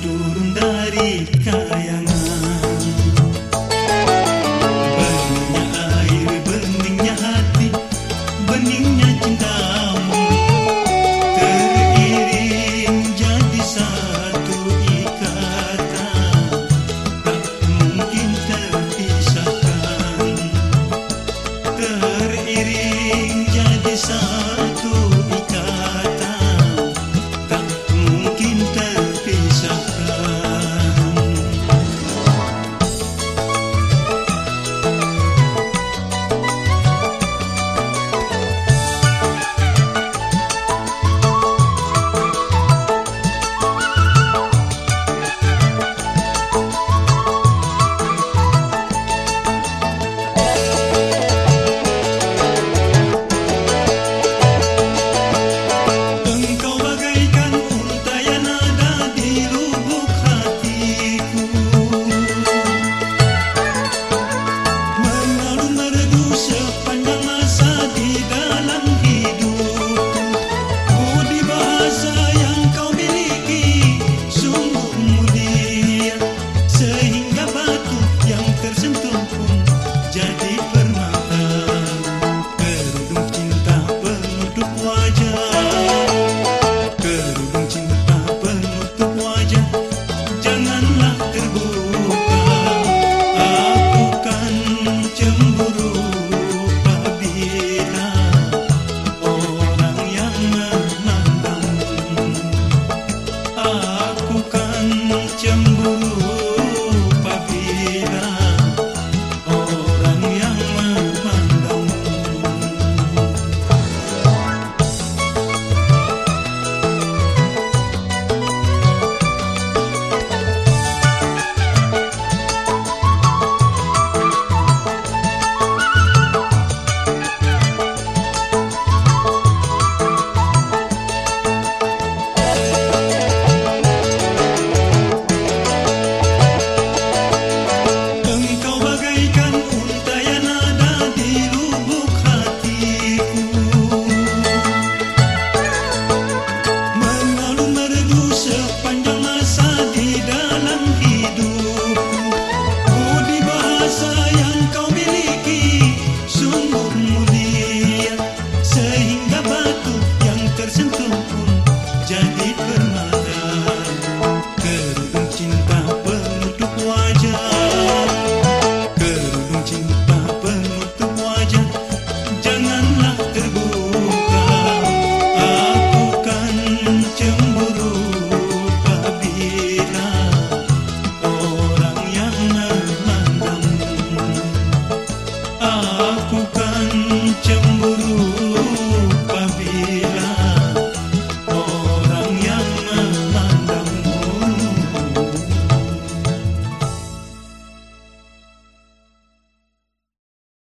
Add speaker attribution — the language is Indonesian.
Speaker 1: turun dari kayangan. Beningnya air, beningnya hati, beningnya cintamu. Teriring jadi satu ikatan. Tak mungkin terpisahkan. Teriring jadi satu